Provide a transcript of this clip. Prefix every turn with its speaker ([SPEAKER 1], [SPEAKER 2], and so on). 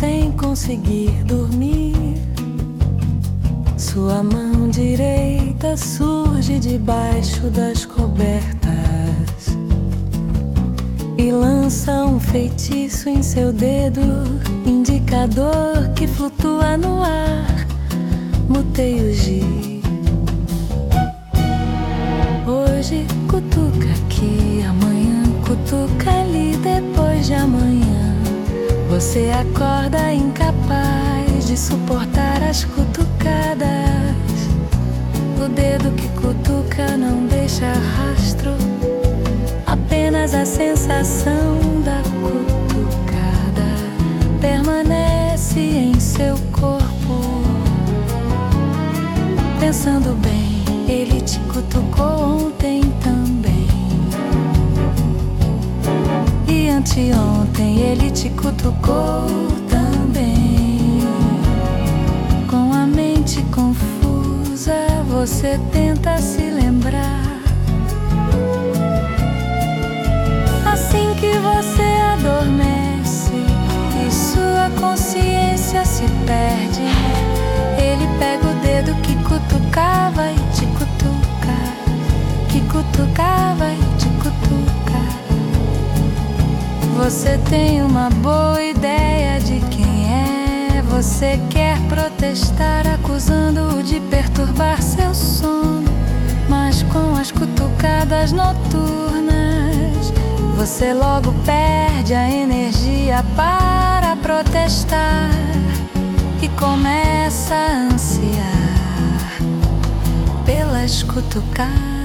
[SPEAKER 1] sem conseguir dormir. Sua mão direita surge debaixo das cobertas e lança um feitiço em seu dedo, indicador que flutua no ar. Mutei o giz. Hoje cutuca aqui, amanhã cutuca ali, depois de amanhã. Você acorda incapaz de suportar as cutucadas. O dedo que cutuca não deixa rastro, apenas a sensação da cutucada permanece em seu corpo. Pensando bem, ele te cutucou E anteontem ele te cutucou também. Com a mente confusa, você tenta se Você tem uma boa ideia de quem é. Você quer protestar, acusando-o de perturbar seu sono. Mas com as cutucadas noturnas, você logo perde a energia para protestar e começa a ansiar pelas cutucadas.